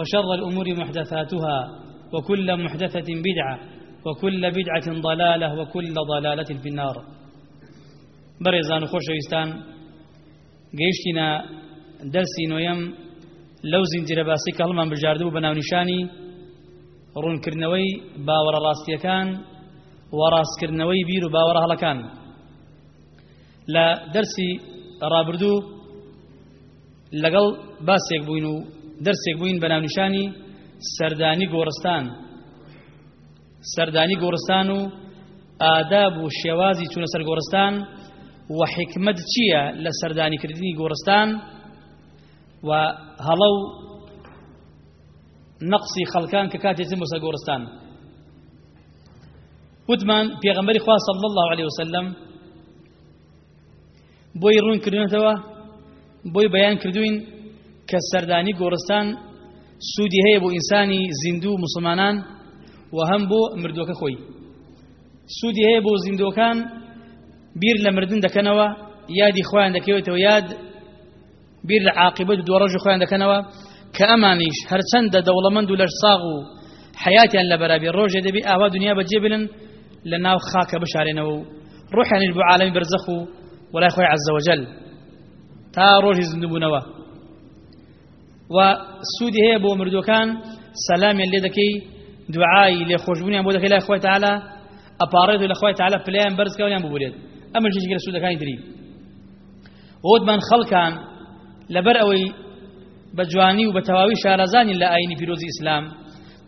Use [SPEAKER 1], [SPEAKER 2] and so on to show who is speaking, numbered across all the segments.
[SPEAKER 1] وشر الأمور محدثاتها وكل محدثة بدعة وكل بدعة ضلالة وكل ضلالة في النار. برزان خوشويستان قيشتنا درسي نويم لو زنجر باسي هەڵمان بژاردوو بە ناونیشانی ڕوونکردنەوەی باوەڕە ڕاستیەکان و ڕاستکردنەوەی بیر و باوەڕە هەڵەکان. لە دەرسی ڕابردوو لەگەڵ باسێک بووین و دەرسێک بووین بە ناونیشانی سەردانی گۆڕستان. سەردانی گۆڕستان و ئاداب و شێوازی چوونە سەر گۆڕستان و حکمت چییە لە سەردانیکردنی گۆڕستان؟ و هەڵە و نەقسی خەڵکان کە کاتێتم بۆ سەر گۆڕستان. وتمان پێغەمبەری خوا صلی الله عليه وسلم بۆی ڕوون کردنەوە بۆی بەیان کردوین کە سەردانی گۆڕستان سوودی هەیە بۆ ئینسانی زیندوو مسلمانان و هەم بۆ مردوەکە خۆی. سوودی هەیە بۆ زیندۆکان بیر لە مردن دەکەنەوە یادی خۆیان دەکەوێتەوە یاد بیر لە عاقبەت دووە ڕۆژی خۆیان دەکەنەوە کە ئەمانیش هەرچەندە دەوڵەمەند و لەش ساغ و حیاتیان لە بەرابێ ڕۆژێ دەبی ئاوا دنیا بەجێ بنن لە ناو خاکە بشارێنەوە و ڕوحیانش بۆ عالەمی بەرزەخ و وەلای خۆی عەزە وەجەل تا ڕۆژی زیندوبوونەوە و سوودی هەیە بۆ مردوەکان سەلامیان لێ دەکەی دوعای لێ خۆشببوونیان بۆ دەکەی لای خۆی تەعالا ئەپارڕێت و لە خۆی تەعالا پلیان بەرزکەویان ببورێت. ئەمە ژێکی لە سوودەکانی تری. وتمان خەڵکان لەبەر ئەوەی بە جوانی و بە تەواوی شارەزانی لە ئاینی پیرۆزی ئیسلام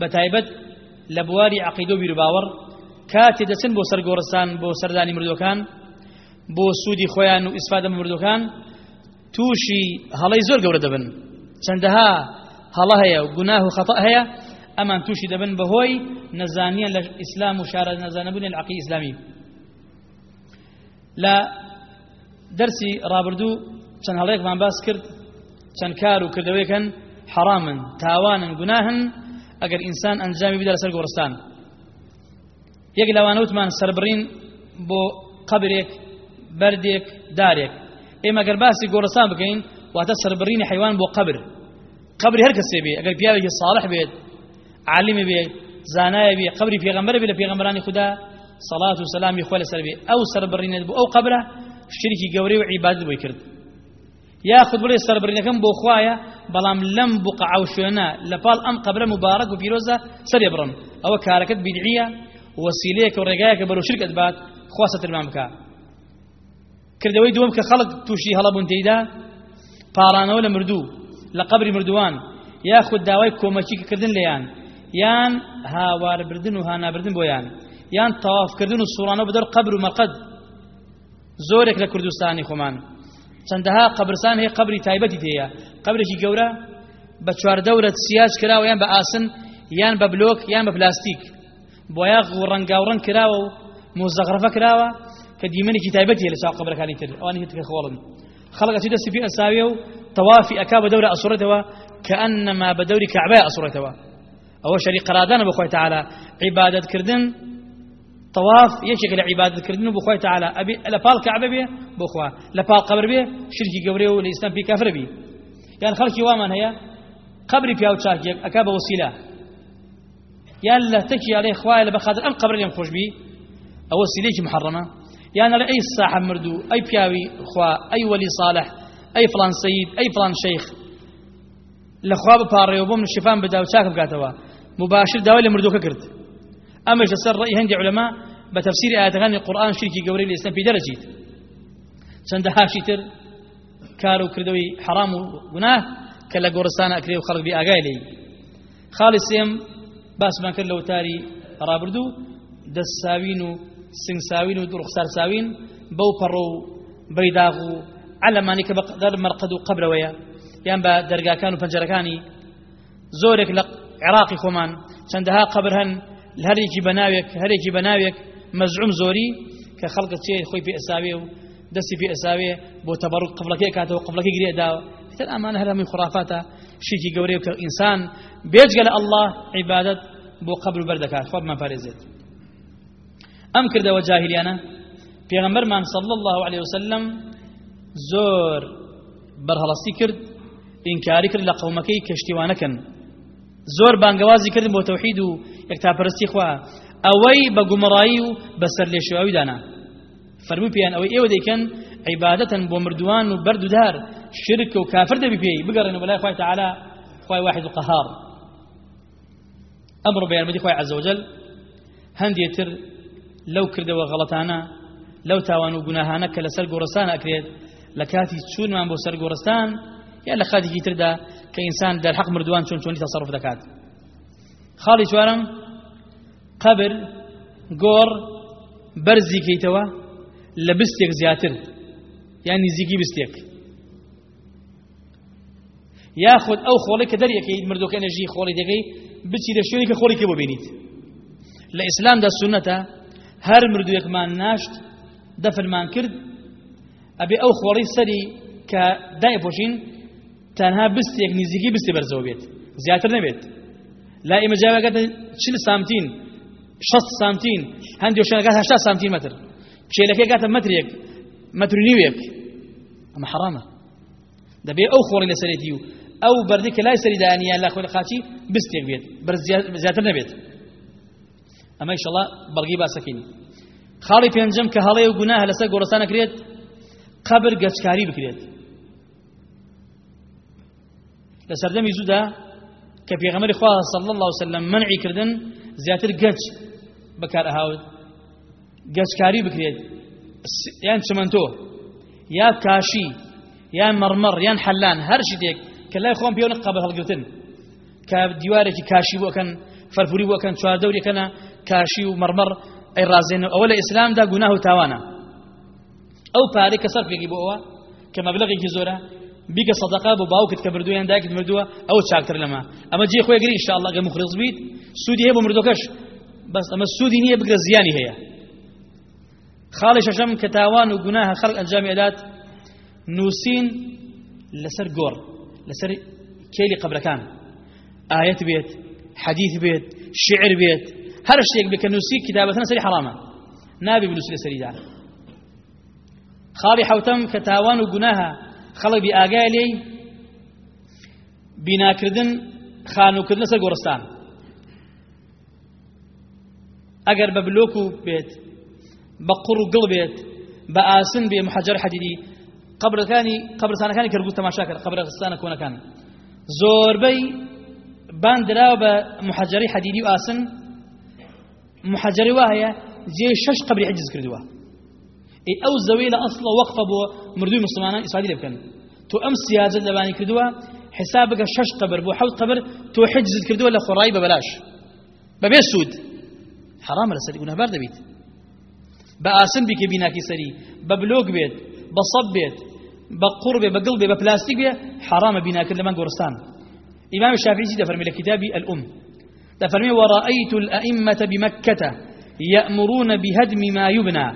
[SPEAKER 1] بە تایبەت لە بواری عقیدە و بیر و باوەڕ کاتێ دەچن بۆ سەرگۆڕستان بۆ سەردانی مردوەکان بۆ سوودی خۆیان و ئیسفادە مردوەکان تووشی هەڵەی زۆر گەورە دەبن. چەندەها هەڵە هەیە و گوناه و خەتە هەیە ئەمان تووشی دەبن بەهۆی نەزانیان لە ئیسلام و شارە نەزانەبوون لە عقی ئیسلامی. لە دەرسی ڕابردوو چەند هەڵەیەکمان باس کرد چەند کار و کردەوەیەکەن حرامن تاوانن گوناهن ئەگەر ئینسان ئەنجامی بدە لەسەر گۆڕستان. یەک لەوانەوتمان سربڕین بۆ قبرێک بەردێک دارێک. ئێمە گەر باسی گۆڕستان بکەین واتە سربڕینی حیوان بۆ قبر. قبری هەر کەسێ بێ ئەگەر پیاوێکی صالح بێت عالمی بێ زانایە بێ قبری پێغەمبەر بێ لە خوددا صلاة و سلامی خۆ لەسەر بێ ئەو سربڕینێت بۆ ئەو قبرە شریکی گەورەی و عیبادت بۆی کرد. یاخود بڵێ سەربڕینەکەم بۆ خوایە بەڵام لەم بقع و شوێنە لە پاڵ ئەم قبرە مبارەک و پیرۆزە سەرێ بڕم ئەوە کارەکەت بیدعیە وسیلەیەکە و ڕێگایەکە بەرەو شرکت بات خوا سەترمان بکە کردەوەی دووەم کە خەڵک تووشی هەڵەبوون تێیدا پاڕانەوە لە مردوو لە قبری مردووان یاخود داوای کۆمەچیکردن لێیان یان هاواربردن و هانابردن بۆیان یان تەوافکردن و سوڕانە بەدەر قبر و مەقەد زۆرێک لە کوردستانی خۆمان. چەندەها قبرستان هەیە قبری تایبەتی تەیە قبرێکی گەورە بە چواردەورە سیاج کراوە یان بە ئاسن یان بە بلۆک یان بە پلاستیک. بۆیە ڕەنگاوڕەن کراوە و مزەغرفە کراوە کە دیمەنێکی تایبەتی لە چاو قبرەکانی تر. ئەوانی هێتکە خۆڵن. خەڵک ئەچی دەستی پێ ئەساویە و تەوافی ئەکا بە دەورە ئەسوڕێتەوە کە ئەنەما بە دەوری کەعبە ئەسوڕێتەوە ئەوە شەری قەرادانە بخۆی تعالی عیبادەتکردن طواف عیبادەتکردن و بخۆی تعالی ئەبی لە پاڵ کەعبە بێ بخوا. پاڵ قبر بێ شرکی گەورەی و لە ئیسلام پێی کافر بی یان خەڵکی وامان هەیە قبری پیا و چاکێک ئەکا بە وسیلە یان لە تەکی عليه خوایە لە بەخاتر ئەم قبر لێم خۆش بی ئەوە وسیلەیەکی محرمە یان لە ئەی مردوو ئەی پیاوی خوا ئەی وەلی صالح ئەی فلان سەید ئەی فلان شەیخ لە خوا بپارڕێەوە بۆم شفان بدا و مباشر داوای لە مردوەکە کرد ئەمەش لەسەر ڕێی هەندی علەما بە تەفسیری ئاەتەکانی قورآن شرکی گەورەی لە ئێستا پێی دەرەچیت چەندە هاشی تر کار و کردەوەی حرام و گوناه کە لە گۆڕستانە ئەکرێ و خەڵک بی ئاگای لێی خاڵی سێم باسمان سنگساوین و ڕوخسار ساوین بەو پەڕۆ و بەیداغ و علەمانی کە بەقدر مەرقەد و قبرەوەیە یان بە دەرگاکان و پەنجەرەکانی زۆرێک لە عێراقی خۆمان. چەندەها قبر هەن لە هەرێکی بەناوێک هەرێکی بەناوێک مەزعوم زۆری کە خەڵکە چێ خۆی پێ ئەساوێ و دەستی پێ ئەساوێ بۆ تەبڕ قبلەکەی کاتەوە قبلەکەی گرێداوە تر ئەمانە هەرمی خرافاتە شێکی گەورەی کە ئینسان بێجگە لە ئەلله عیبادەت بۆ قبر بەردەکات. خۆبمان پارێزێت ئەم کردەوە جاهلیانە پێغەمبەرمان صلی الله عليه وسلم زۆر بەرهەڵستی کرد ئینکاری کرد لە قەومەکەی کەشتیوانەکەن زۆر بانگەوازی کردن بۆ تەوحید و یەکتاپەرستی خوا. ئەوەی بە گومەڕایی و بەسەر لێشێواوی دانا. فەرمووی پێیان ئەوەی ئێوە دەیکەن عیبادەتەن بۆ و بەردودار شرک و کافر دەبی پێی بگەڕێن بەلای خوای تعالی خوای واحد و قەهار ئەمڕۆ بەیانمەدی خوای عەزە وجەل هەندێتر لەو کردەوە غەڵەتانە لەو تاوان و گوناهانە کە لەسەر گۆڕستان ئەکرێت لە کاتی چوونمان بۆ سەر گۆڕستان یا لە خاتێکی تردا کە ئینسان دەرحەق مردووان چۆن چۆنی تەسەڕف دەکات. خاڵی چوارم قبر گۆڕ بەرزی کەیتەوە لە بستێک زیاتر یان نزیکی بستێک. یاخود ئەو خۆڵی کە دەریەکەی مردوەکە نەژی خۆڵی دەکەی بچی لە شوێنی کە خۆڵی کە بۆ بینیت. لە ئیسلامدا سونەتە هەر مردوویەکمان ناشت دەفرمان کرد. ئەبێ ئەو خۆڕی سەری کە دایپۆشین تەنها بستێک نزیکی بستی بەرزەوە بێت. زیاتر نەبێت. لا ئێمە جاوەکەتە چل سامتین شەست سامتین هەندێک شوێنەکات هەشتا سامتین مەتر. کێلەکەی کاتە مەترێک مەتر نیوێک ئەمە حرامە. دەبێ ئەو خۆڕی لە سەرێتی و ئەو بەردی کە لای سەری دایانیان لا خۆی خاچی بستێک بێت. بەرز زیاتر نەبێت. ئەمە ئیشەڵا بەڵگی باسەکەین. خاڵی پێنجەم کە هەڵەیە و گوناه لەسەر گۆڕستانە کرێت قبر گەچکاری بکرێت. لە سەردەمی زوودا کە پێغەمەری خوا صلی الله وسلم منعی کردن زیاتر گەچ بەکار ئەهاوت. گەچکاری بکرێت. یان چمەنتۆ یا کاشی یان مەڕمەڕ یان حەلان هەر شتێک کە لای خۆم پێوە قبل هەڵگرتن. کە دیوارێکی کاشی بۆکەن فەرفوری بۆکەن چواردەورێکەنە کاشی و مەڕمەڕ ئەی ڕازێن ئەوە لە ئیسلامدا گوناه و تاوانە. ئەو پارەی کە سەرفێکی بۆ ئەوە کە مەبلغێکی زۆرە بیکە صدقه بۆ باوکت کە بردویان دایکت مردووە ئەو چاکتر لەمە ئەمە جێ خۆی گری ئینشاءالله گە مخلص بیت. سوودی هەیە بۆ مردوەکەش بەس ئەمە سوودی نییە بگرە زیانی هەیە. خاڵی شەشەم کە تاوان و گوناهە خەڵک ئەنجامی ئەدات نووسین لەسەر گۆڕ لەسەر کێلی قبرەکان ئاەت بێت. حەدیث بێت شعر بێت هەر شتێک بێت کە نووسی کتابەتەنە سەری حرامە نابێ بنووسی لەسەریدا خاڵی حوتەم کە تاوان و گوناهە خەڵک بی ئاگای لێی بیناکردن خانووکردن لەسەر گۆڕستان ئەگەر بە بلۆک و بێت بە قوڕ و گڵ بێت بە ئاسن بێ محەجەر حەدیدی قبرەکانی قبرستانەکانی کەرگوت تەماشا کرد قبرستانە کۆنەکان زۆربەی بان دراوە بە محەجەری حەدیدی و ئاسن محەجەری وایە جێ شەش قبری حجز کردووە ئەی ئەو زەوەی لە ئەسڵە وەقفە بۆ مردووی مسلمانان ئیسادی تۆ ئەم سیاجت لەبانی کردووە حساب بکە شەش قبر بۆ حەوت قبر تۆ حجزت کردووە لە خۆڕایی بەبەلاش بەبێ سوود حرامە لەسەر گونەبار دەبیت بە ئاسن بیکە بیناکی سەری بە بلۆک بێت بە سەب بێت بە قوڕ بێ بە گڵ إمام الشافعي دفرمي لكتاب الأم. دفرمي ورأيت الأئمة بمكة يأمرون بهدم ما يبنى.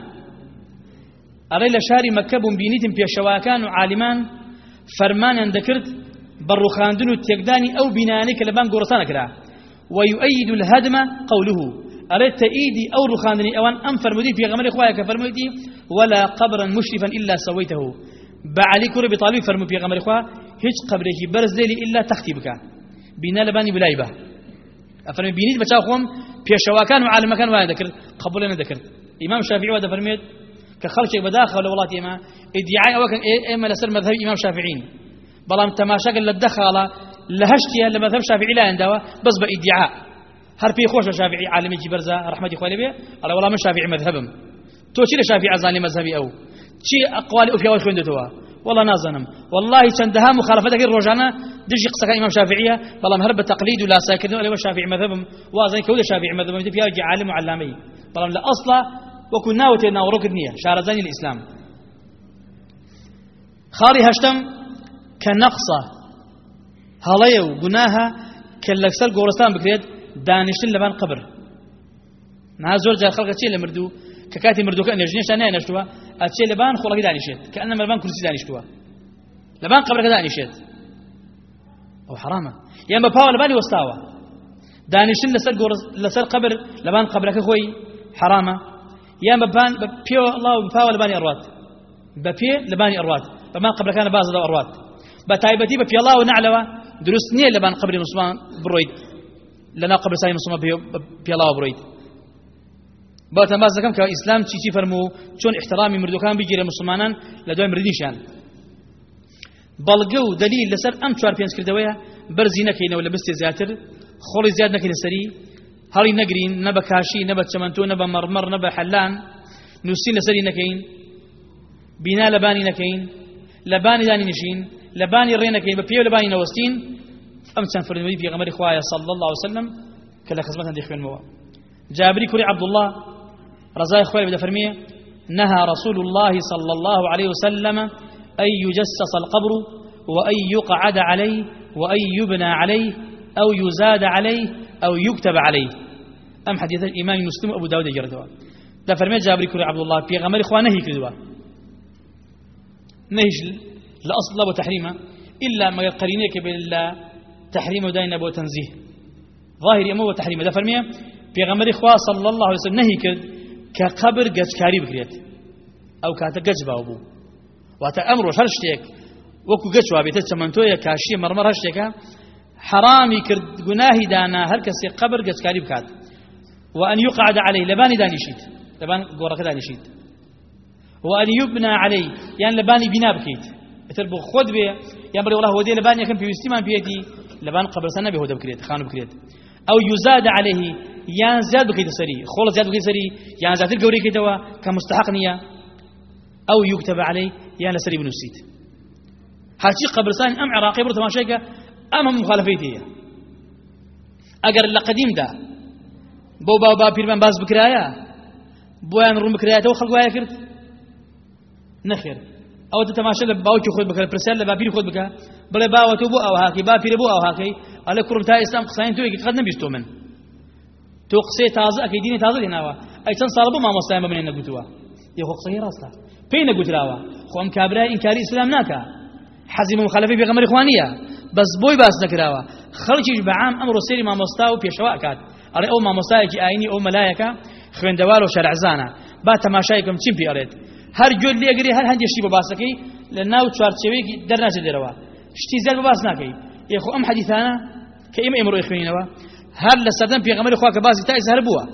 [SPEAKER 1] أري لشاري مكة بينيتم بيشواكان وعالمان فرمانا ذكرت بروخاندن التيقداني أو بنانك لبان قرصانا كرا ويؤيد الهدم قوله. أريد تأيدي أو رخاندني أوان أم فرمودي في غمر إخوائي كفرمودي ولا قبرا مشرفا إلا سويته. بعلي كوري بطالبي فرمو في غمر إخوة هيج قبره برز ليلي إلا تختي بك بنا لباني بلايبه أفرمي بينيت بچاو خوم بيشواكان وعالم مكان وأنا ذكر قبولنا ذكر إمام شافعي وهذا فرميت كخلشك بداخل ولا والله إما ادعاء وكان إما لسر مذهب إمام شافعين بلام تماشاك للدخالة لهشتيا لمذهب شافعي لا عندها بس بإدعاء هر في خوش شافعي عالم جبرزة رحمة إخواني بيه على والله من شافعي مذهبهم تو شي شافعي عزاني مذهبي أو شي أقوال أفيا وخويندتوا والله نازنم والله چندها مخالفتك الروجانة دجي قصة إمام شافعية بلام هرب تقليد ولا ساكن ولا شافعي مذهبهم وازن كود شافعي مذهبهم دي فيها عالم وعلامي بلام لا أصلا وكنا وتنا وركنية شارزاني الإسلام. خاري هشتم كنقصة هلايو جناها كاللكسل قورستان بكريد دانشتن لبان قبر. نازور جا خلق تشيل مردو ككاتي مردو كأن يجنيش أنا نشتوا أتشيل لبان خلق دانشت كأنما لبان كرسي دانشتوا لبان قبر دانشت أو حرامة. يا ما باو لباني وستاوا دانشتن لسر قورس لسر قبر لبان قبرك خوي حرامة. يا ما بان بيو الله باو لباني أروات. ببي لباني أروات. بما قبل كان باز أروات. بتايبتي ببي الله ونعلوا دروس نية لبان قبر مسلمان برويد. لنا قبر ساي مسلمان بي الله باتن باز دەکەم کە ئیسلام چیچی فەرموو؟ چۆن احترامی مردوەکان بگیرە مسلمانان لە دوای مردیشان بەڵگە و دلیل لەسەر ئەم چوار پێنج کردەوەیە بەرزی نەکەینەوە لە بستێ زیاتر خۆڵی زیاد نەکەین لەسەری هەڵی نەگرین نە بە کاشی نە بە چەمەنتۆ نە بە مەڕمەڕ نە بە حەلان نووسین لەسەری نەکەین بینا لە بانی نەکەین لە بانی دانی نشین لە بانی ڕێ نەکەین بە پێو لە بانی نەوەستین ئەم چەند فرمەوەی پێغەمبەری خوایە صلی الله وسلم کە لە خزمەتان دەخوێنمەوە جابری کوری عبدالله رضاي خوالي بدأ فرميه نهى رسول الله صلى الله عليه وسلم أن يجسس القبر وأن يقعد عليه وأن يبنى عليه أو يزاد عليه أو يكتب عليه. أم حديث الإمام مسلم أبو داود جردوا. ده فرمي جابري كوري عبد الله في غمر إخوانه كردوا. نهج لأصل وتحريمه إلا ما قرينيك بالله تحريم ودين أبو تنزيه. ظاهر أمو وتحريمه ده فرمي في غمر إخوة صلى الله عليه وسلم نهي كرد. كقبر گەجکاری بکرێت ئەو کاتە گەج باو بوو. واتە ئەمڕۆ هەر شتێک وەکو گەچ وابێتە چەمەندۆیە کاشیە مەرمەر هەر حرامی کرد دانا هەر قبر گەجکاری بکات. وأن يقعد عليه لباني دانيشيت لبان قورك دانيشيت وأن يبنى عليه يعني لباني بنا بكيت اتر بو خود بي بري والله ودي لباني يكن في وستيمان بيدي لبان قبر سنة بهو دبكريت خانو بكريت أو يزاد عليه یان زیاد بکەیتە سەری خۆڵ زیاد بکەیت سەری یان زیاتر گەورەی کەیتەوە کە مستحق نییە ئەو یوکتەبە عەلەی یان لەسەری بنووسیت. هەرچی قەبرستان ئەم عێراقی بڕ تەماشایکە ئەمە مخالفەی تێیە ئەگەر لە قەدیمدا بۆ باو با پیرمان باز بکرایە بۆیان ڕوون بکرایەتەوە خەڵک وایە کرد؟ نەخێر. ئەوە تەماشا لە باوکی خۆت بکە پرسیار لە باپیری خۆت بکە بڵێ باوەتە بۆ ئەو هاکەی باپیرە بۆ ئەو هاکەی ئەلە کوڕم تا ئێستام قسانی تۆیەکی قەت نەبیستۆ من. تۆ قسەی تازە ئەکەی دینی تازە لێناوە. ئەی چەند ساڵ بۆ مامۆستایان بە منێ نەگوتووە. یەخۆ قسەی ڕاستە. پێی نەگوتراوە. خۆ ئەم کابرای ئینکاری ئیسلام ناکە حەزی مخالفی پێغەمبەری خوانیە. بەس بۆی باس نەکراوە. خەڵکیش بەعام ئەمڕۆ سێری مامۆستا و پێشەوە ئەکات. ئەڵێ ئەو مامۆستایەکی ئاینی ئەو مەلایەکە خوێندەوار و شەرعزانە. با تەماشایکم چیم پێ ئەڵێت هەر گوێت لێگری هەر هەندێشی بە باسەکەی لە ناو چوارچێوەیەکی دەرناچێت دێرەوە شتی زەر بە باس ناکەی. یەخۆ ئەم حەدیثانە کە ئێمە ئێمە ڕۆی خوێنینەوە. هەر لە سەردەم پێغەمبەری خوا کە باسی تا ئێستا هەر بووە.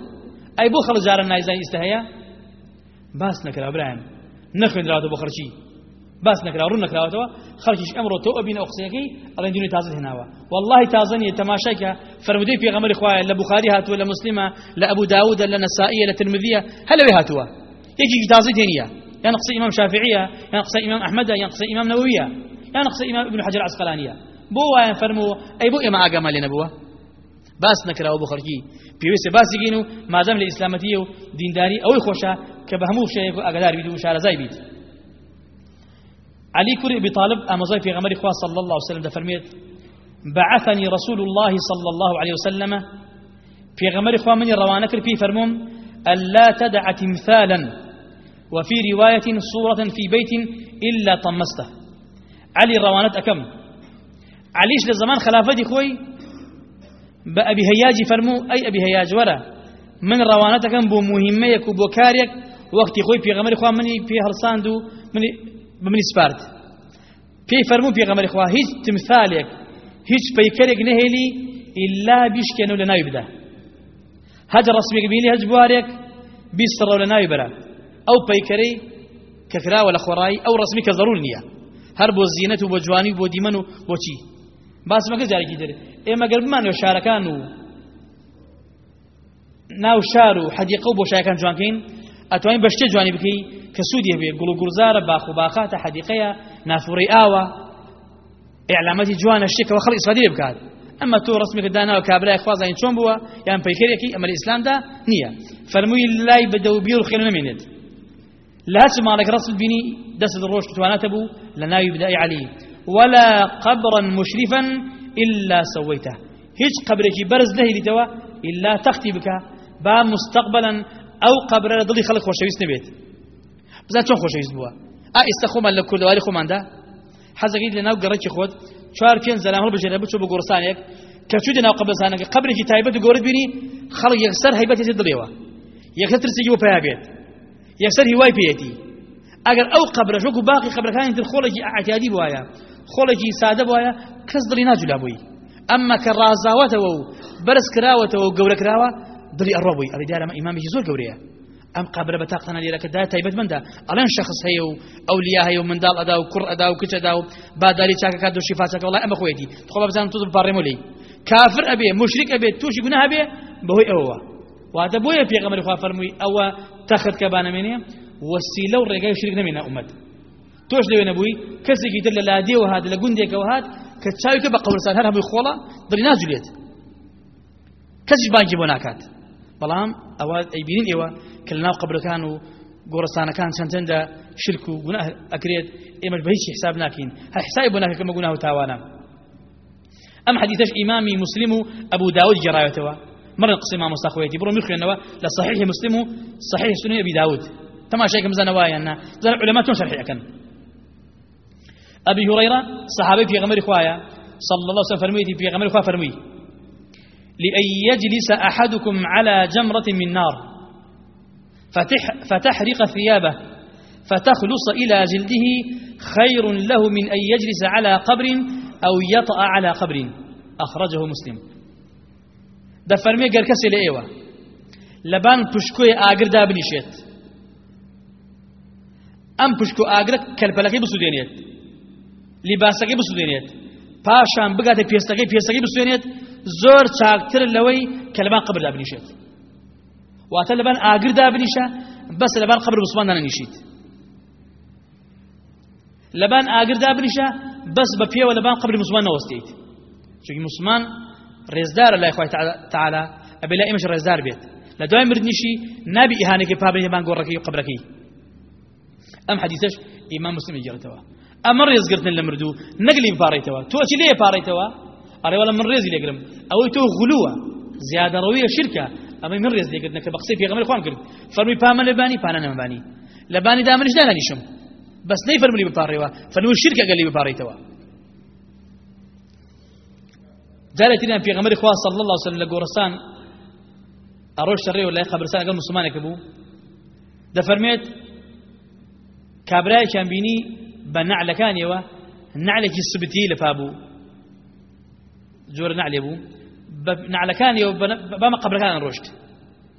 [SPEAKER 1] ئەی بۆ خەڵک جارە نایزانی ئێستا هەیە؟ باس نەکرا برایان نەخوێنراوەتەوە بۆ خەڵکی باس نەکرا ڕوون نەکراوەتەوە. خەڵکیش ئەمڕۆ تۆ ئەبینە ئەو قسەیەکەی ئەڵێن دونی تازە هێناوە. والله نیە تەماشایکە فەرمودەی پێغەمبەری خوایە لە بوخاری هاتووە لە مسلمە لە ئەبوو داوودە لە نەسائیە لە ترمذیە هەلەوێ هاتووە. یەکێکی تازە تێنیە یان قسە ئیمام شافعیە یان قسە ئیمام ئەحمەدە یان قسە ئیمام نەوویە. یان قسە ئیمام ابن حجر وایە فەرموو ئەی بۆ ئێمە ئاگامان لێ نەبووە؟ باس نەکراوە بۆ خەڵکی پێویستە باسیگەین و مادەم لە ئیسلامەتیە و دینداری. ئەوەی خۆشە کە بە هەموو شەیەک و ئەگەدار و شارەزای بیت علي كري أبي طالب أمزاي في غمر إخوة صلى الله عليه وسلم دفرميت بعثني رسول الله صلى الله عليه وسلم. في غمر إخوة من روانك في فرموم ألا تدع تمثالا وفي رواية صورة في بيت إلا طمسته. علي روانت أكم عليش لزمان خلافتي خوي بأبي هياج فرمو أي أبي هياج ولا من روانتك بو مهميك وبو كاريك وقت خوي في غمر إخوة مني في هرساندو مني بمنی سپارد. پێی فەرموو پێغەمەری خوا هیچ تمثالێک هیچ پەیکەرێک نەهێلی ئللا بیشکێنە و لە ناوی بدە هەج ڕسمێک بینی هەج بوارێک بیستڕە لە ناوی بەرە ئەو پەیکەرەی کە کراوە لە خۆڕایی ئەو ڕسمی کە ضرور نییە. هەر بۆ زیینەت و بۆ جوانی و بۆ دیمەن و بۆچی باسمەکە جارێکی دەر ئێمە گەر بمانەوە شارەکان و ناو شار و حەدیقە و بۆ شایەکان جوانکەین ئەتوانین بە شتێ جوانی بکەی کە سوودی هەبێ گوڵ و گوڵزارە باخ و باخاتە حەدیقەیە نافوڕی ئاوە ئیعلامەتی جوانە شتێکەوە خەڵک ئیسفادی بکات ئەمە تۆ ڕسمێکە داناوە کابرای خوازین چۆن بووە یان پەیکەرێکی ئەمە لە ئیسلامدا نییە فەرمووی لای بەدە و بیر و خێن نامێنێت لە هەچ ماڵێک ڕسم بینی دەست ڕۆژ تواناتە بوو لە ناوی بدای علی ولا قبرا مشرفا إلا سويته. هیچ قبرێکی بەرز نەهێلیتەوە إلا تەختی بکە با مستقبلا ئەو قبرە دڵی خەڵک خۆشەویست نبێت بزان چۆن خۆشەویست بووە؟ ئا ئێستا خۆمان لە کوردەواری خۆماندا؟ حەزەکەیت لە ناو گەڕێکی خۆت چوار پێنج زەلام هەڵبژێنە بچۆ بە گۆرستانێک کە چوودە ناو قەبرستانەکە قبرێکی تایبەت و گۆرت بینی خەڵک یەکسەر هەیبەتێتی دڵێەوە یەکسەر ترسێکی بۆ پیا بێت. یەکسەر هیوای پێیەتی. ئەگەر ئەو قبرە وەکو باقی قبرەکانی تر خۆڵێکی ئاعتیادی بواە خۆڵێکی سادە بواە کەس دڵی ناجولا بووی. ئەمما کە ڕازاوەتەوە و بەرز کراوەتەوە و گەورە کراوە دڵی ئەڕۆ بووی. ئەڵی دیارەمە ئیمامێکی زۆر گەورەیە. ئەم قبرە بە تاقتانە لێرەکەدا تایبەتمەندە ئەڵێن شخص هەیە و ئەولیا هەیە و منداڵ ئەدا و کوڕ ئەدا و کچ ئەدا و باداری چاکەکات و شیفاچەکە وڵای ئەمە خۆیەتی. خۆ بزانم تو بپارڕێمە لی کافر ئەبێ مشریک ئەبێ تووشی گوناه هەبێ بەهۆی ئەوەوە. واتە بۆیە پێغەمبەری خوا فەرمووی ئەوە تەخت کە بانەمێنێ وەسیلە و ڕێگای شریک نەمێنە ئومەت تۆش لەوێ نەبووی کەسێکی تر لە لادێەوە هات لە گوندێکەوە هات کە چاویکە بە قەورستان هەر هەمووی خۆڵە دڵی ناجولێت کەسیش بانکی بۆ ناکات بەڵام ئەوە ئەیبینین ئێوە کە لەناو قبرەکان و گۆڕستانەکان چەندەندە شرک و گوناه ئەکرێت ئێمەش بە هیچ حساب ناکەین هەر حسابی بۆ ناکەکەمە گوناه و تاوانە ئەم حديثش إمامي مسلم أبو داود جرايته. مرة قصي ما مستخويتي برو مخي أنه لصحيح مسلم صحيح سنة أبي داود. تما شيء كم زنوايا أن زن علماء شرحي أكن أبي هريرة صحابي في غمر خوايا صلى الله عليه وسلم فرميتي في غمر خوايا فرمي. لأن يجلس أحدكم على جمرة من نار؟ فتح فتحرق ثيابه فتخلص إلى جلده خير له من أن يجلس على قبر أو يطأ على قبر. أخرجه مسلم. ده فرمي قال كسي لأيوة. لبان پشكوي آقر دا بنيشيت أم پشكو آقر كالبلقي بسودينيت لباسقي بسودينيت پاشان بگاتە پێستەکەی پێستەکەی بسوێنێت زۆر چاکتر لەوەی کە لەبان قبر دابنیشێت. واتە لەبان ئاگر دابنیشە بەس لەبان قبر مسلمان دانەنیشیت. لەبان ئاگر دابنیشە بەس بە پێوە لەبان قبر مسلمان نەوەستیت. چونکی مسلمان ڕێزدارە لای خۆی تعالا ئەبێ لا ئێمەش ڕێزدار بێت. لە دوای مردنیشی نابی ئیهانێکی پابێ بان گۆڕەکەی قبرەکەی. ئەم حەدیثەش ئیمان مسلم گێڕێتەوە ئەمە ڕێزگرتن لە مردوو نەگلی بپارڕیتەوە تۆچی لێ پارڕیتەوە ئەڕێوەڵە من ڕێزی ئەوەی تۆ غلووە زیادە ڕەویە شرکە ئەمەی من ڕێز لێگرتنە کە بە قسەی پێغەمبەر خوان کرد فەرمی پامە لەبانی پانە نەمەبانی لەبانی دامنش دانانیشم بەس نەی فەرمولی بپارڕێەوە فەرمووی شرکە گەلی بپارڕیتەوە جارێتیان پێغەمبەری خوا صلی الله علیه وسلم لە گۆڕستان ئەڕۆشتە ڕێوە لای قەبرستان لەگەڵ مسلمانێک بوو دەفەرمێت کابرایەکیان بینی بە نعلەکانیەوە نعلێکی سبتی لە پابوو جۆرە بوو بە نعلەکانیەوە بەمە قبرەکان ڕۆشت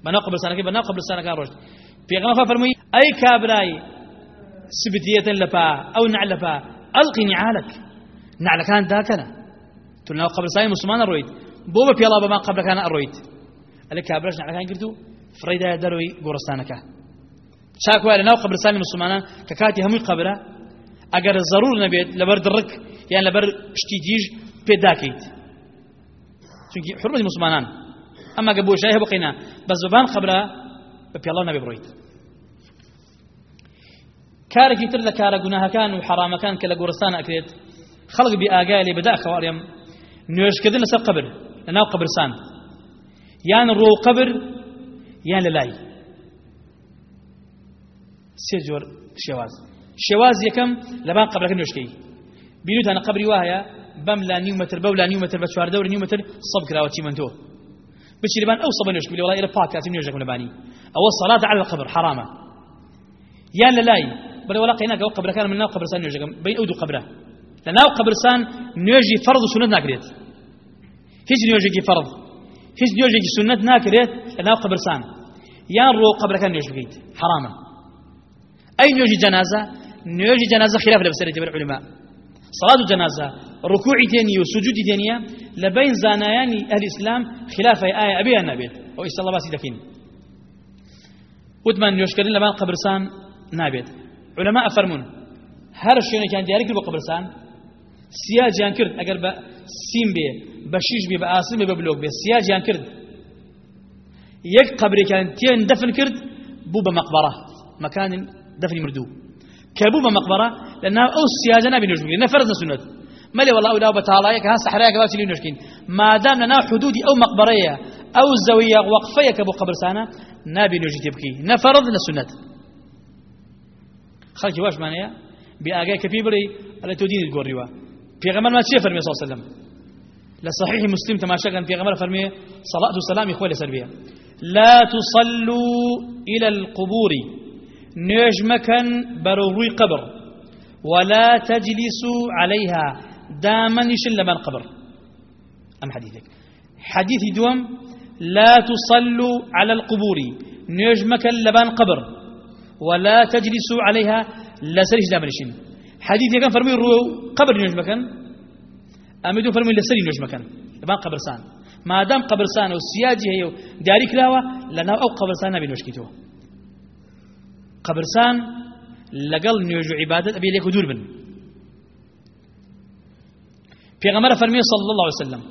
[SPEAKER 1] بەناو قبرستانەکەی بەناو قبرستانەکان ڕۆشت پێغەمبەر فەرمووی ئەی کابرای سبتیەتن لە پا ئەو نعلە پا ئەلقی نعالك نعلەکان داکەنە تو ناو قبرستانی مسلمانە ڕۆیت بۆ بە پێڵا بەما قبرەکانە ئەڕۆیت ئەلێ کابرەش نعلەکان کرد و فڕیدایە دەرەوەی گۆڕستانەکە چاکوای لە ناو قبرستانی مسلمانان کە کاتی هەمووی قبرە ئەگەر ضرور نەبێت لەبەر درک یان لەبەر شتی دیژ پێداکەیت چونکی حرمەتی مسلمانان ئەمما گە بۆشایی هەبوو قەینا بە زبان خبرە بە پێڵە نەبێ بڕۆیت. کارێکی تر لە کارە گوناهەکان و حرامەکان کە لە گۆرستان ئەکرێت خەڵک بی ئاگای لێ بەدا خەواڵێم نوێژکردن لەسەر قبر لە ناو قبرسان یان ڕۆ قبر یان لە لای. سێ جۆر شێواز. شێواز یەکەم لەبان قبرەکە نوێشکەی بیرتانە قبری وایە بەم لا نیو متر بەو لا نیو متر بە چواردە و نیو متر سەب کراوە چی من تۆ. بچی لەبان ئەو سەبە نوێشکی لە وڵای ئێرە پاک کاتی نوێژەکەم لەبانی ئەوە سەڵات على القبر حرامە. یان لە لای قەیناکە ئەو قبرەکان من ناو قبرستان نوێژەکەم بین ئەو دوو قبرە. لە ناو قبرستان نوێژی فەرض و سنت ناکرێت. هیچ نوێژێکی فەرض هیچ نوێژێکی سنت ناکرێت لە ناو قبرستان. یان ڕۆ قبرەکان نوێژ بکەیت حرامە. ئەی نوێژی جەنازە نوێژی جەنازە خلاف بەسەرەتی بەر علما صلاة الجنازة ركوعي تاني وسجودي تانية لبين زانایانی أهل الإسلام خلاف آية أبيها نابێت أو إسلا الله باسی دەکەین وتمان نوێشکردن لەبان قبرستان نابێت علماء فەرمون هەر شوێنێکیان دیاری کرد بۆ قبرستان سیاجیان کرد ئەگەر بە سیم بێ بە شیش بێ بە ئاسم بێ بە بلۆک بێ سیاجیان کرد یەک قبرێکیان تێن دەفن کرد مەکان دەفنی مردوو کە بوو بە مەقبەڕە لە ناو ئەو سیاجە نابێ نوێژ بکرێت نەفەرز نەسونەت مەلێ وەڵا ئەولا بە تاڵایەکە هەن سەحرایەکە باسی لێ نوێشکین مادام لە ناو حدودی ئەو مەقبەڕەیە ئەو زەویە وەقفەیە کە بۆ قبرستانە نابێ نوێژی تێ بکەی نەفەرز نە سونەت خەڵکی واشمانەیە بێ ئاگای کە پێی بڕی ئەلە تۆ دینت گۆڕیوە پێغەمبەرمان چێ فەرمی صلی الله لصحيح مسلم تماشا كان في غمر فرمي صلاة والسلام إخوة لسربية لا تصلوا إلى القبور. نجمكا بروي قبر ولا تجلسوا عليها. داما يشل من قبر. أم حديثك؟ حديث دوم لا تصلوا على القبور. نجمكا لبان قبر ولا تجلسوا عليها. داما يشل. حديث كان فرمي قبر نجمكا ئەمەدو فەرمووی لەسەری نوێژ مەکەن لەبان قبرسان مادام قبرسان و سیاجی هەیە و دیاری کراوە لەناو ئەو قبرسان نابێ نوێشکیتەوە قبرسان و عیبادەت ئەبێ لێک و دوور بن. پێغەمبەر فەرمی صلى الله عليه وسلم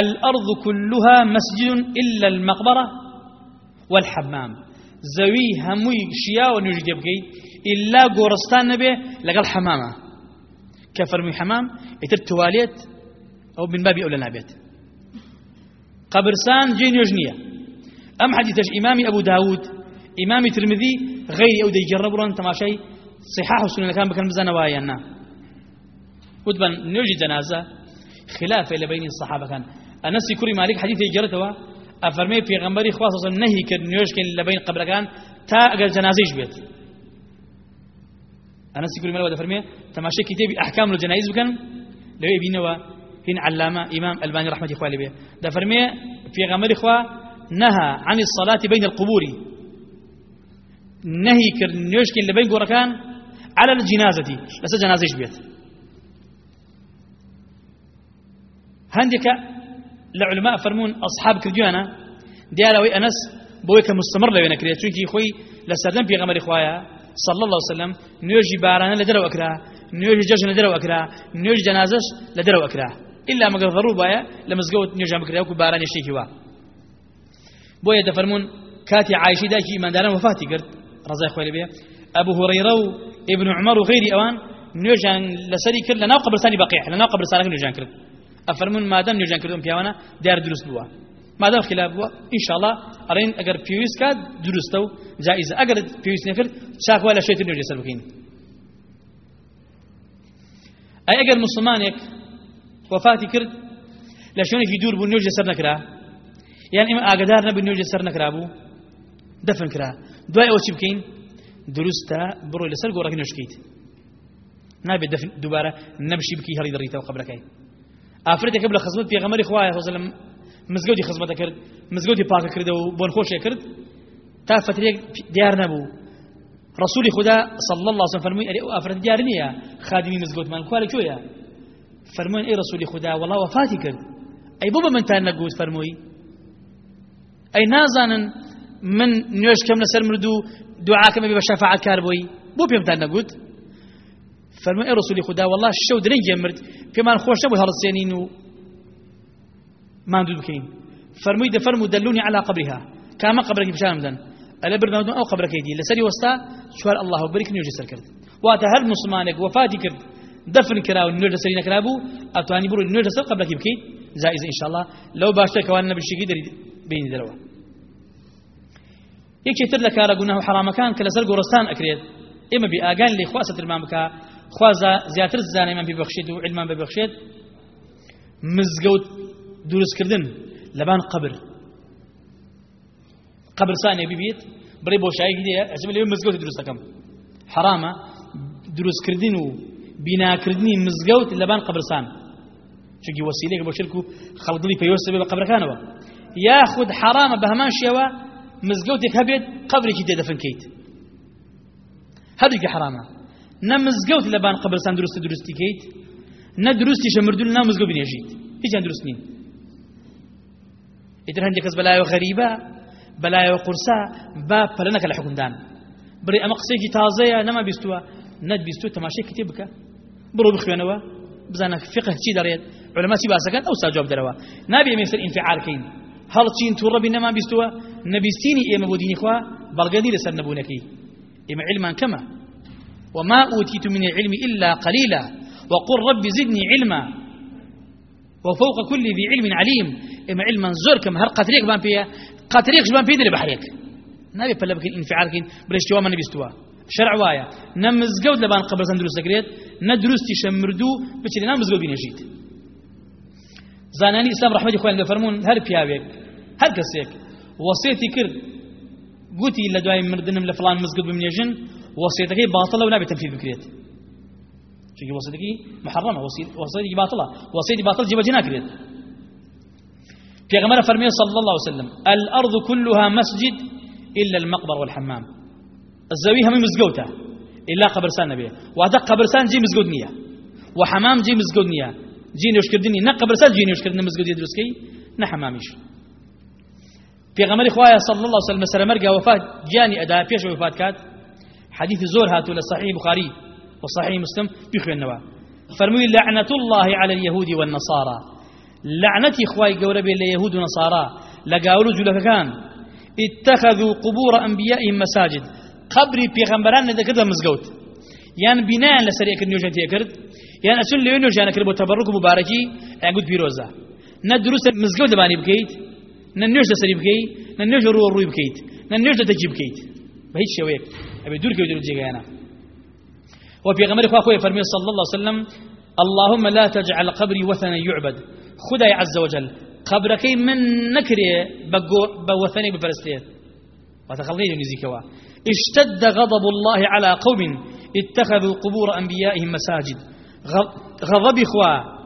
[SPEAKER 1] الأرض كلها مسجد إلا المقبرة والحمام. زوي هموي شيا ونوجد يبقي إلا قورستان نبي لقل حمامة. كفرمي حمام؟ يتر تواليت أو من باب أولى نابيت. قبرسان جين يجنية أم حديث إمامي أبو داود إمامي ترمذي غير أو دي جرب رون تماشي صحاح السنة كان بكن بزانا وايانا. ودبا نوجي جنازة خلاف إلى بين الصحابة كان. أنسي كوري مالك حديث يجرتوا أفرمي في غنبري خواصة نهي كد نيوش كان لبين قبر كان تا أقل جنازة يجبت أنس يقول ملوى فرمي تماشي كتابي أحكام الجنائز بكن لو يبينوا هنا علامة إمام الباني رحمة إخوة لبيه ده فرمي في غمر إخوة نهى عن الصلاة بين القبور. نهي کرد نوێشکین لەبەی گۆڕەکان على الجنازەتی لەسەر جەنازەش بێت. هەندێکە لە علماء فەرمون ئەصحاب کردویانە دیارەوەی ئەنەس بۆیە کە مستمر لەوێ نەکرێت چونکی خۆی لە سەردەم پێغەمەری خوایە صلى الله عليه وسلم نوێژی بارانە لە دەرەوە ئەکرا نوێژی جەژن لە دەرەوە ئەکرا نوێژ جەنازەش لە دەرەوە ئەکرا إلا مەگەر ضرور باە لە مزگەوت نوێژان بکرێ وەکو بارانێشتێکی وا. بۆیە دەفەرمون کاتی عیشی داکی ئیمانداران وفاتی کرد. ڕزای خۆی لەبێ. ئەبو هورەیرە و ابن عمر و غیری ئەوان نوێژان لەسەری کرد لە ناو قبرستانی بەقیع لە ناو قبرستانەکە نوێژان کرد. ئەفەرمون مادەم نوێژان کردم پیاوانە دیار دروست بووە. مادەم خلاف بووە ئینشاءڵا ئەڕێن ئەگەر پێویست کات دروستە و جائزە ئەگەر پێویست نەکرد چاکوە لە شێتی نوێژێ سەر بکەین. ئەی ئەگەر مسلمانێک وفاتی کرد لە شوێنێکی دوور بوو نوێژێ سەر نەکرا یان ئێمە ئاگدار نەبوو نوێژێ سەر نەکرا بوو دفن كرا. دواء أوشي بكين؟ دروستا برو لسر قورك نوشكيت نابي دفن دوبارة نمشي بكي هري دريتا وقبلكاي ئافرەتێک لە خزمەت پێغەمەری خوایە خۆزەلم مزگەوتی خزمەتە کرد مزگەوتی پاکە کردە و بۆن خۆشێ کرد تا فترێک دیار نەبوو رسولی خدا صلى الله عليه وسلم ئەرێ ئەو ئافرەت دیار نییە خادمی مزگەوتمان کووا لەکوێیە فەرمووین ئەی رسولی خدا وەڵا وەفاتی کرد ئەی بۆ بە منتان نەگوت فەرمووی ئەی نازانن؟ من نوێشکەم لەسەر مرد و دوعاکەمە بێ بە شەفاعەت کار بۆی بۆ پێمتان نەگوت فەرمووی ئەی رسولی خدا والله شەو درەنگێ مرد پێمان خۆش نەبوو هەڵسێنین و ماندوو بکەین فەرمووی دەفەرمو دلوني على قبرها کامە قبرێکی پیشان بدەن ئەلە برناودن ئەو قبرەکەیدی لەسەری وەستا چوار الله بەریک نوێژی سەر کرد واتە هەر مسلمانێک وفاتی دفن کراو نوێژ لەسەری نەکرابوو ئەتوانی بڕۆی نوێژ لەسەر قبرەکی بکەیت جائز إن شاء الله. لەوە باشترە کە وا نەبێ شتێکی یەکێ تر لە کارە گوناه و حرامەکان کە لەسەر گۆڕستان ئەکرێت ئێمە بێ ئاگان لێ خوا سترمان بکە خوازە زیاتر زانایمان ببەخشێت و علمان ببەخشێت مزگەوت دروستکردن لەبان قبر. قبرسانێ ببیت بڕێ بۆشایەکی دێ ئەجم لێ مزگەوت دروست دەکەم حرامە دروستکردن و بیناکردنی مزگەوت لەبان قبرسان چونکی وسیلەیەک بۆ شرک و خەڵدڵی پەیوەستە بێ بە قبرەکانەوە یاخود حرامە بە هەمان شێوە مزگەوتێک هەبێت قبرێکی تێدەفنکەیت هەردووکی حرامە نە مزگەوت لەبان قبرستان دروستە درستی کەیت نە دروستیشە مردون ناو مزگەوت بنێژیت هیچیان دروست نین ئیتر هەندێک کەس بەلایەوە غەریبە بەلایەوە قورسا با پەلە نەکە لە حکومدان بڕێ ئەمە قسێکی تازەیە نەما بیستووە نەت بیستوە تەماشای کتێب بکە بڕۆ بخوێنەوە بزانە فقه چی دەڕێت علما چی باسەکەن ئەو سا جواب دەرەوە نابێ مێسەر ئینفعالکەین هەڵچین تووڕەبی نەمان بیستووە نەبیستینی ئێمە بۆ دینی خوا بەڵگەنی لەسەر نەبوونەکەی ئێمە علمان كما وما أوتيت من العلم إلا قليلا وقل رب زدني علما. وفوق كل ذي علم عليم إما علما زور كم هر قطريق بان فيها قطريق بان فيها دل بحريك نبي فلا بكين انفعال كين بريش جوا ما نبيستوا شرع وايا نمز جود لبان قبل سندروس سكريت ندروس تشمردو بتشي نمز جود بينجيت اسلام رحمه الله فرمون هر بياويك هر كسيك وصيتي كرد قوتي لە دوای مردنم لە فلان مزگەوت بمنێژن وەسیەتەکەی باتڵە و نابێت تەنفیذ بکرێت. چونکی وەسیەتەکەی محرمە وەسیەتێکی باتڵە وەسیەتی باتڵ جێبەجێ ناکرێت. پێغەمبەر فەرمێ صلى الله عليه وسلم الأرض كلها مسجد إلا المقبر والحمام. الزەوی هەمووی مزگەوتە إلا قبرسان نەبێ واتە قبرسان جێ مزگەوت نییە وحمام جێ مزگەوت نییە جێ نوێشکردنی نە قبرسان جێ نوێشکردن مزگەوتی دروستکەی نە حمامیش پێغەمەری خوایە صلى الله عليه وسلم سەر مەرگە وفات گیانی ئەدا پێش وفات کات. حديث زور هاتو لصحيح بخاري وصحيح مسلم بخوێنەوە فرمووی لعنة الله على اليهود والنصارى. لعنتي خواي قوربي ليهود ونصارى لقاولوا جلفكان اتخذوا قبور أنبيائهم مساجد. قبري بيغمبران ذكرت مزقوت يعني بناء لسريك النيوجان تيكرد يعني أسن لي نيوجان كربو تبرك مباركي يعني قلت بيروزا. ندروس مزقوت باني بكيت ننوش دسري بكي ننوش رو روي بكيت ننوش دتجي بكيت. بهيت شويك أبي دور كي دور جيجا أنا وفي غمر أخوة فرمي صلى الله عليه وسلم اللهم لا تجعل قبري وثنا يعبد. خداي عز وجل. قبركي من نكري بوثني بفلسطين. وتخليه نزيكوا. اشتد غضب الله على قوم اتخذوا قبور أنبيائهم مساجد. غضب إخوة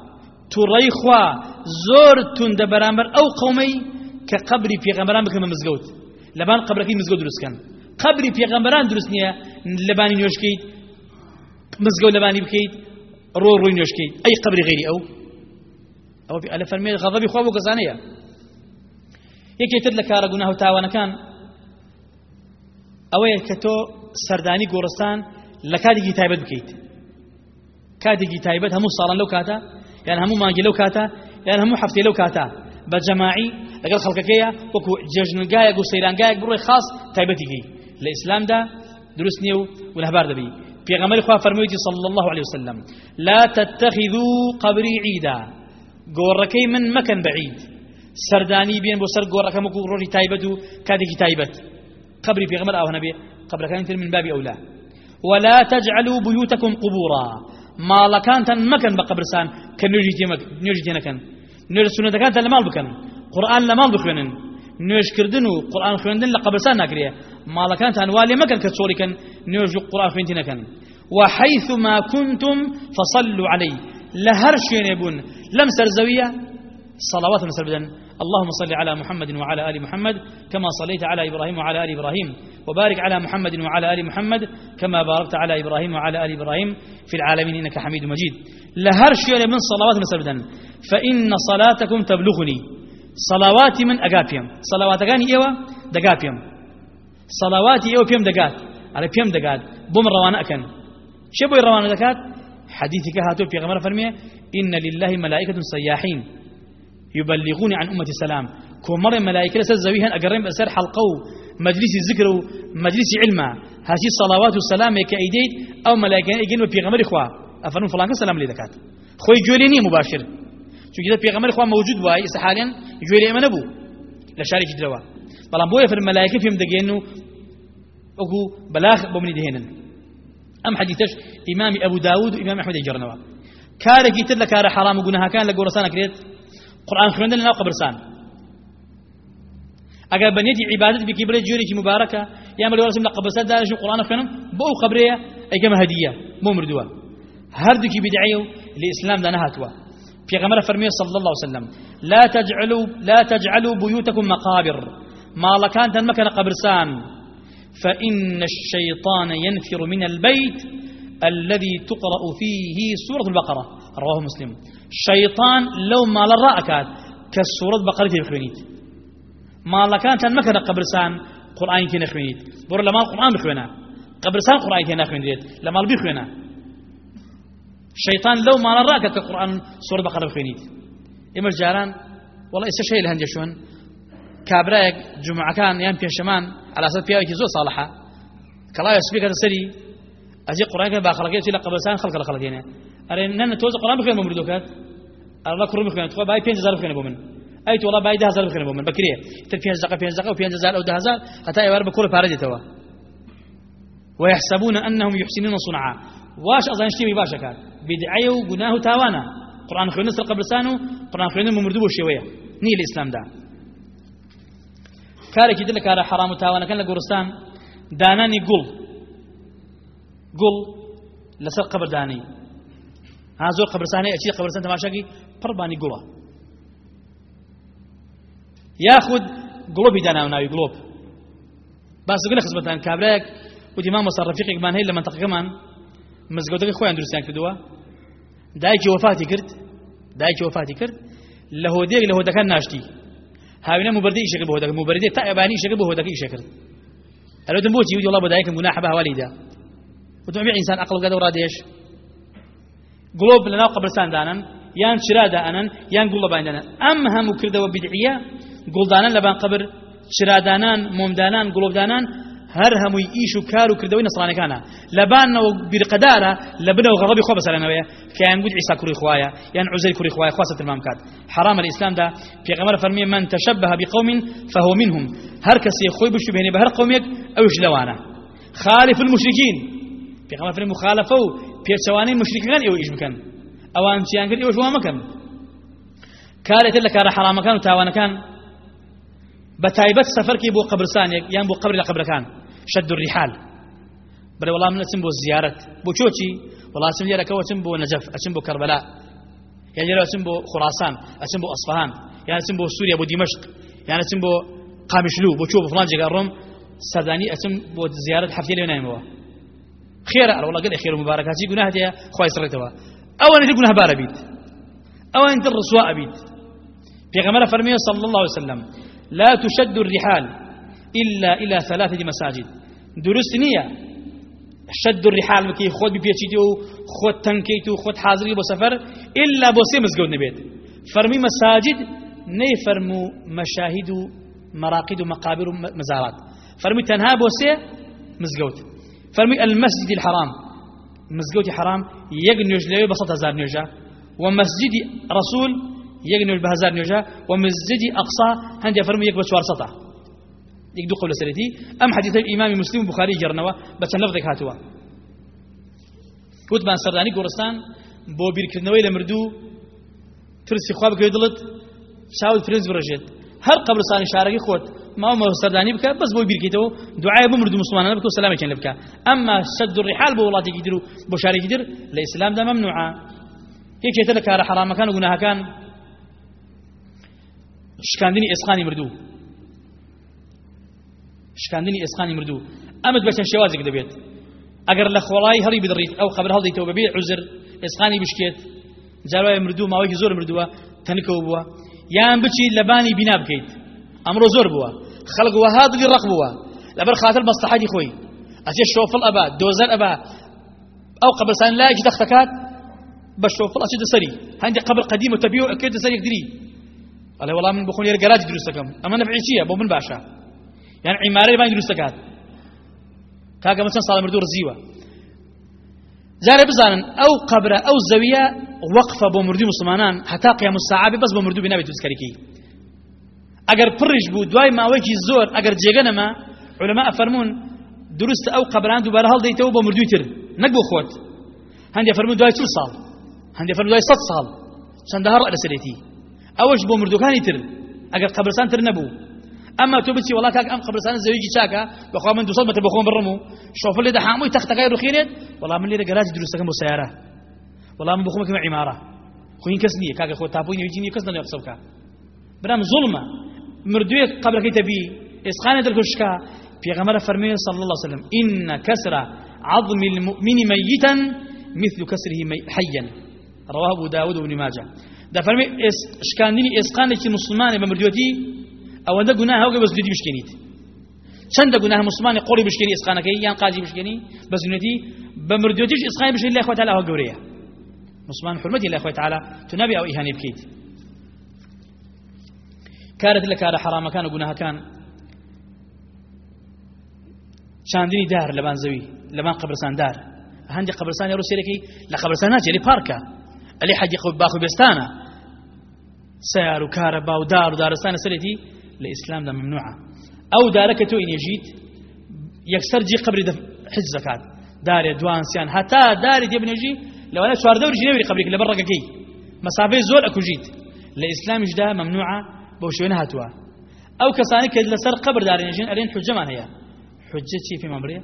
[SPEAKER 1] تري إخوة زور تندبرامبر أو قومي كقبري في غمران بكم مزقوت لبان قبركي مزقوت درس كان قبري في غمران درس نيا لباني نيوشكيت مزقوت لباني بكيت رو رو نيوشكيت أي قبري غيري أو أو في ألف فرمي غضبي خواب وقزانية يكي تدلك رقناه تاوانا كان أوي كتو سرداني لكادي تايبت بكيت. كادي تايبت همو صالان لو كاتا يعني همو مانجي لو كاتا يعني همو حفتي لو كاتا. بجماعي لەگەڵ خەڵکەکەیە وەکو جێژنگایەک و سەیرانگایەک بڕۆی خاص تایبەتیگەی لە ئیسلامدا دروست نییە و ولهبار دەبی پێغەمبەری خوا فەرموویەتی صلى الله عليه وسلم لا تتخذوا قبري عيدا. گۆڕەکەی من مەکەن بەعید سەردانی بێن بۆ سەر گۆڕەکەم وەکو ڕۆژی تایبەت و کاتێکی تایبەت قبری پێغەمبەر ئەوە نەبێ قبرەکانی من بابی ئەولا ولا تجعلوا بيوتكم قبورا. ماڵەکانتان مەکەن بە قبرستان کە نوێژی تێنەکەن نوێژ سونەتەکانتان لە ماڵ بکەن قورآن لە ماڵ بخوێنن نوێژکردن و قورآن خوێندن لە قبرستان ناکرێ ماڵەکانتان والێ مەکەن کە چۆڵیکەن نوێژ و قورآن وحيث ما كنتم فصلوا عليه لهر شوێنێ لەم سەرزەویە صلوات نسر بدن اللهم صل على محمد وعلى آل محمد كما صليت على إبراهيم وعلى آل إبراهيم. وبارك على محمد وعلى آل محمد كما باركت على إبراهيم وعلى آل إبراهيم في العالمين. إنك حميد مجيد. لهر شوية من صلوات مسردا فإن صلاتكم تبلغني. صلواتي من أقابيم صلوات أغاني إيوة دقابيم صلواتي إيوة بيم دقات. على بيم دقات. بوم روان أكن. شبوي روان دقات؟ حديثك هاتو في غمر فرمية. إن لله ملائكة سياحين. يبلغون عن أمة السلام. كومر ملائكة لسر زويهن أقرم بسر حلقو مجلس ذكر مجلس علم هذه الصلوات والسلام كأيديد أو ملائكة يجين بيغمر إخوة. أفرمون فلان سلام لي ذكات خوي جوليني مباشر. شو كده بيغمر إخوة موجود واي استحاليا جولي أمن أبو. لشارك جدوا بلان بويا في الملائكة فيهم دقينو. أكو بلاغ بمني دهنن أم حديثش إمام أبو داود وإمام أحمد الجرنوا كارك يتر كار حرام وقناها كان لقرصان كريت قرآن خوێندن لەناو قبرستان ئەگەر بەنێتی عیبادت بکی بڵێ جۆرێکی مبارەکە یان بڵێ وەرسم لە قبرستان دانیشم قورآن خوێنم بۆ ئەو قبرەیە ئەیگەمە هەدیە بۆ مردووە هەردووکی بدعەیە و نەهاتووە پێغەمبەر فەرمیێ صلى الله عليه وسلم لا تجعلوا لا تجعلوا بيوتكم مقابر ما لكان تنمكن قبرسان فإن الشيطان ينفر من البيت الذي تقرأ فيه سورة البقرة رواه مسلم. شيطان لو ما لرأكات كالسورة بقرة بخوينيت ما لكان تن مكان قبرسان قرآن كي نخوينيت بور لما القرآن بخوينا قبرسان قرآن كي نخوينيت لما بخوينا شيطان لو ما لرأكات كقرآن سورة بقرة بخوينيت إما الجاران والله إسا شيء لهن جشون. كابرايك جمعة كان يام شمان على أساس بياوكي زو صالحة. كلا يسبيك هذا سري أجي قرآن كان باخلقية إلى قبرسان خلق الخلقين أرين نن توزع قرآن بخير ممردوكات الله كرم بخير. تقول باي بين جزار بخير بومن أي والله باي ده هزار بخير بومن بكرية. تلفين زقة فين زقة وفين جزار أو ده هزار حتى يوارب كل فارجة توا ويحسبون أنهم يحسنون صنعا واش أظن شتي باشا كان. بدعية وجناه تاوانا. قرآن خير نسل قبل سانو. قرآن خير ممردوب شوية ني الإسلام ده. كارك يدل كار حرام تاوانا. كان لقرستان. داناني قل. قل لسر قبر داني ها زۆر قبرستانی ئەچی قبرستان تەماشاکی پڕبانی گوڵە. یاخود گڵۆبی داناو ناوی گڵۆب باسگە لە خزمەتان کابراەک وتی مام مۆسا ڕەفیقێکمان هەیە لە منتەقەکەمان مزگەوتەکەی خۆیان دروستیان کردووە. دایکی وەفاتی کرد دایکی وەفاتی کرد لە هۆدێک لە هۆدەکان ناشتی. هاوینە موبەردە ئیشەکە بە هۆدەکە موبەردێ تا ئەبانی ئیشەکە بە هۆدەکە ئیشە کرد ئەلۆتم بۆچی وتی وڵا بە دایکم گوناح بە هەوالیدا. وتم ئینسان عقل گەدە ڕادێش قلوب لنا قبرستان دانن يان شرا دانن يان قلوب باندانن أم هم كردوا بدعيه قلدانن لبان قبر شرا دانان موم دانان قلوب دانان هر هم يعيشوا كارو كردوي نصراني كان لبان برقداره لبنا وغضب خو بس أنا كان قد عيسى كوري خوايا يعني عزير كوري خوايا خاصه المام كات حرام الإسلام ده في غمر فرمي من تشبه بقوم فهو منهم. هر كسي خوي بشبهني بهر قومك أو شلوانا خالف المشركين. في غمر فرمي مخالفه پێچەوانەی مشرکەکان ئێوە ئیش بکەن. ئەوان چیان کرد ئێوە وا مەکەن. کارێتر لە کارە حرامەکان و تاوانەکان. بە تایبەت سەفەرکی بۆ قبرستانێک یان بۆ قبر لە قبرەکان. شد الرحال بەڵێ وەڵام نەچم بۆ زیارەت. بۆ چۆچی وڵاتم لێرەکە وەچم بۆ نەجەف ئەچم بۆ کەربەلا. یان لێرە ئەچم بۆ خوراسان ئەچم بۆ ئەسفهان. یان ئەچم بۆ سووریا بۆ دیمەشق. یان ئەچم بۆ قامشلو بۆ چۆ بۆ فلان جێگا ڕۆم. سەردانی ئەچم بۆ زیارەت هەفتەی لێ نایمەوە. خير على والله قال خير مباركات يقول هذه خوي سرتوا أو ان يقول بار بيت. أو ان الرسواء بيت. في غمره فرمية صلى الله عليه وسلم. لا تشد الرحال إلا إلى ثلاثة مساجد. دروس نية. شد الرحال بكي خود بيتشيدو خود تنكيتو خود حاضري بو سفر إلا بو سي مسجد نبيت. فرمي مساجد فرمو مشاهد مراقد مقابر مزارات. فرمي تنها سي مسجد فرمي المسجد الحرام. مسجد حرام يجنج له بسط هزار نيوجا ومسجد رسول يجنج بهزار نيوجا ومسجد أقصى هندي فرمي يكبر شوار سطع يقدو قبل سنتي أم حديث الإمام مسلم بخاري جرنوا بس لفظك هاتوا كنت بان سرداني قرستان بو بيركردنەوەی لە مردوو ترسی خواب بکەوێت دڵت چاوت فرنج بڕژێت هەر قبرستانی شارەکەی خۆت ما سەردانی بکە بەس بۆی بیرکەیتەوە دوعای بمرد مسلمانانە بکە و سلامێکیان لێ بکە. ئەمما شد الرحال بۆ وڵاتێکی در و بۆ شارێکی در لە ئیسلامدا مەمنوعە. یەکێتە لە کارە حرامەکان و گوناهەکان. شکاندنی ئێسقانی مردوو شکاندنی ئێسقانی مردوو ئەمت بەچەند شێوازێک دەبێت. ئەگەر لە خۆڵایی هەڵی بدڕیت ئەو خبر هەڵدەیتەوە بەبێ عوزر ئێسقانی بشکێت. جاروای مردوو ماوەیەکی زۆر مردووە تەنکەوە بووە. یان بچی لەبانی بینا بکەیت. ئەمڕۆ زۆر بووە خەڵک وەها دڵی ڕق بووە لەبەر خاتر مەستەحەتی خۆی ئەچێ شۆفڵ ئەبا دۆزەر ئەبا ئەو قبرستان لایەکی دەختەکات بە شۆفڵ ئەچێتە سەری هەندێک قبر قدیم و تەبی و ئەکێتە سەر یەکدری ئەڵێ وەڵام من گەراجی دروستەکەم ئەمە نەفعی چییە بۆ من باشە یان عیمارەی بانی دروستەکات کاگەمە چەند ساڵ مردوو ڕزیوە جارێ بزانن ئەو قبرە ئەو زەویە وەقفە بۆ مردوی مسلمانان هەتا قیام الساعة بس مردوو بنابێت دروستکاریکی ئەگەر پڕیش بوو دوای ماوەیەکی زۆر ئەگەر جێگە نەما ئەفەرموون دروستە ئەو قبران دووبارە هەڵدەیتەوە بۆ مردووی تر نەک بۆ خۆت. هەندێک فەرمون دوای چل ساڵ. هەندێک فەرمون دوای سەد ساڵ. چەندە هەڕ لەسەرێتی ئەوەش بۆ مردوەکانی تر. ئەگەر قبرستان تر نەبوو. ئەمە تۆ بچی وڵات ئەم قبرستان زەویجی چاکە بەخوا من 200 متر بخۆم بڕم و شۆفر لێدە هەمووی تەختەکەی ڕوخێنێت وەڵام من لێرە گەراجی دروستەکەم بۆ سیارە وەڵام من بخۆمەکەم عیمارە. خوین کەس نییە. کاکە خۆ تاپوی نوێجی نیە کەس نەنێ قسە بکە برام زوڵمە مردوێت قبرەکەی تەبی ئێسخانە دەرکشکە پێغەمەرە فەرمێ صلى الله عليه وسلم إن كسر عظم المؤمن ميتا مثل كسره حيا. رواه أبو داود وابن ماجه. دا فرمي اشكاندني اسقانك مسلمان بمردوتي أو ده گناه هوگه بس دودی بشکنید. چند گناه مسلمان قولی بشکنی اسقانك یان قاضی بشکنی؟ بس دودی بمردوتيش اسقان بشکنی الله تعالى هو گوریه. مسلمان حرمتي الله تعالى تنبي آو اهاني بكيت كانت لك على حرام كان وقناها كان شاندني دار لبان زوي لبان قبرسان دار. هندي قبرسان يروح سيركي لا قبرسانات جري باركا. اللي حد يخو باخو بستانه سيار وكهرباء ودار ودارستان سرتي الاسلام ده ممنوعة. أو دارك تو إن يجيت يكسر جي قبر حج زكاه دار دوان سيان. حتى دار دي ابنجي لو أنا شوار دور جنوري قبرك لبرقكي مسافة زول أكو جيت. الاسلام جدا ممنوعه بوشونها توا أو كسانك لسر قبر دار نجين ارين حجه ما هي شي في ممريه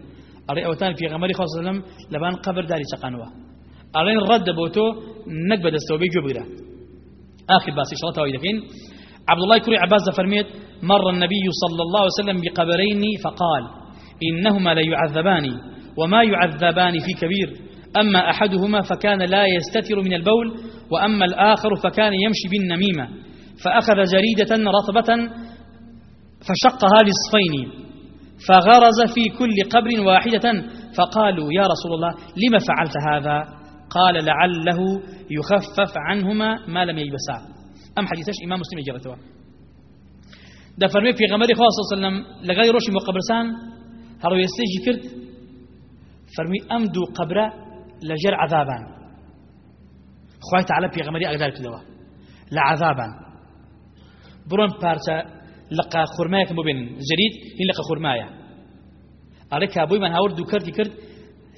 [SPEAKER 1] اري اوتان في غمري خاص وسلم لبان قبر داري تقنوا ارين رد بوتو نكبد السوبي جبره آخر باسي شرطه ويدكين عبد الله كري عباس فرميت مر النبي صلى الله عليه وسلم بقبرين فقال إنهما لا يعذبان وما يعذبان في كبير. أما أحدهما فكان لا يستتر من البول وأما الآخر فكان يمشي بالنميمة. فأخذ جريدة رطبة فشقها لصفين فغرز في كل قبر واحدة فقالوا يا رسول الله لم فعلت هذا؟ قال لعله يخفف عنهما ما لم يلبسا. أم حديثش إمام مسلم جرتوا ده فرمي في غمري خواه صلى الله عليه وسلم لغاية روشي مقبرسان هرو يستيجي كرت فرمي أمدو قبره لجر عذابا خواه تعالى في غمري أقدار كدوا لعذابا برون بارتا لقى خرمايك مبين جريد هي خرمايا أريك أبوي من هاوردو كرتي كرت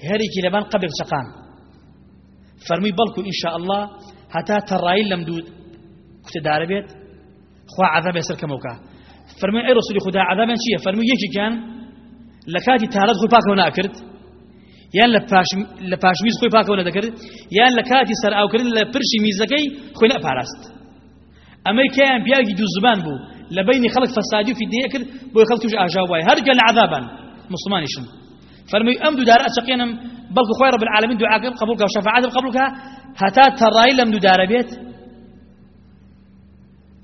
[SPEAKER 1] هاري كلبان قبر شقان. فرمي بلكو إن شاء الله ترايل لم دود كنت داربيت خوا عذاب يسر كموكا فرمي أي رسولي خدا عذابا شيء فرمي يجي كان لكاتي تهالت خوي باكا ونا أكرت يان لباش لباش ميز خوي باكا ونا ذكرت يان لكاتي سر أو كرت لبرشي ميزكي أما كان بياجي دو زبان بو. لبيني خلق فسادي في الدنيا كر بو يخلق توش أجاواي هرجع عذابا مسلمانيشن فرمي أمدو دار أتقينم بل خوي رب العالمين دعاء قبولك وشفاعات قبولك. هتا تراي لم دار بيت.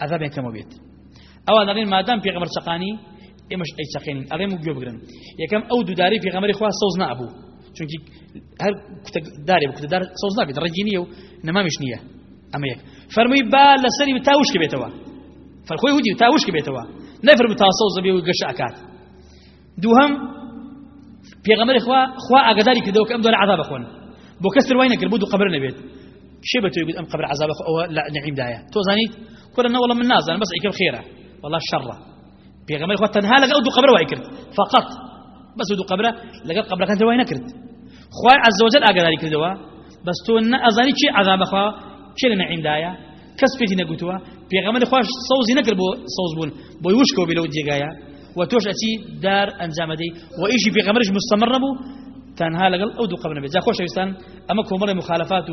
[SPEAKER 1] عذاب كم بيت. أو نرين ما دام في غمر سقاني إمش أي سقينين أريم بيوبرن يكم أو داري في غمر إخوة صوزنا أبو چونكي هر كنت داري كنت دار صوزنا بيت. رجينية ونما مش نية. أما يك فرمي با لسري بتاوش كبيتوا فالخوي هودي تاوش كبيتوا نفر بتاصوز بيو قش أكاد دوهم پێغەمەری خوا خوا ئاگداری کردەوە کە عذاب وای نەکرد بۆ دوو قبر نەبێت. شێ بە توی ئەم قبر عذاب ئەوە لە نعیمدایە تۆ زانیت کورە نەوەڵە من نازانم بەس ئیکرد خێرە. والله شەڕە. پێغەمەری خوا تەنها لەگەڵ دوو قبر وای کرد. فقط. بەس دوو قبرە لەگەڵ قبرەکان وای نەکرد. خوای عز وجل ئاگداری کردەوە. بەس تۆ ئەزانی چی عذاب خوا نەگوتووە؟ پێغەمەری خوش سەوزی نەکرد بۆ سەوز بوون بۆی وشکەوە بێ لەو جێگایە. وتوش أتي دار أنجام دي وإيشي في غمرش مستمر نبو تنها لقل أو دو قبل نبي جا خوش أيستان أما كومر مخالفات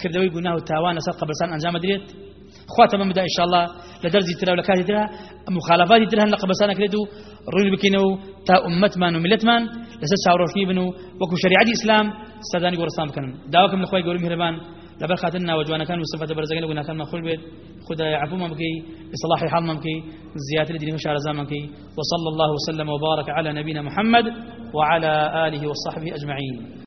[SPEAKER 1] كردوي قناه تاوان سر قبل سان أنجام ديت خواتم مدا إن شاء الله لدرجة ترى ولكاتي ترى مخالفات ترى هن لقبل سان كردو روي بكينو تا أمت من وملت من لسه شاوروشني بنو وكو شريعة الإسلام ساداني قرصان كانوا دعوكم لخوي قولي مهربان لبر خاتنا وجوانا كان وصفة برزقنا وقنا كان مخول بيت. خدا يعفو ممكي إصلاح حال ممكي زيادة الدين مشار زامنكي وصلى الله وسلم وبارك على نبينا محمد وعلى آله وصحبه أجمعين.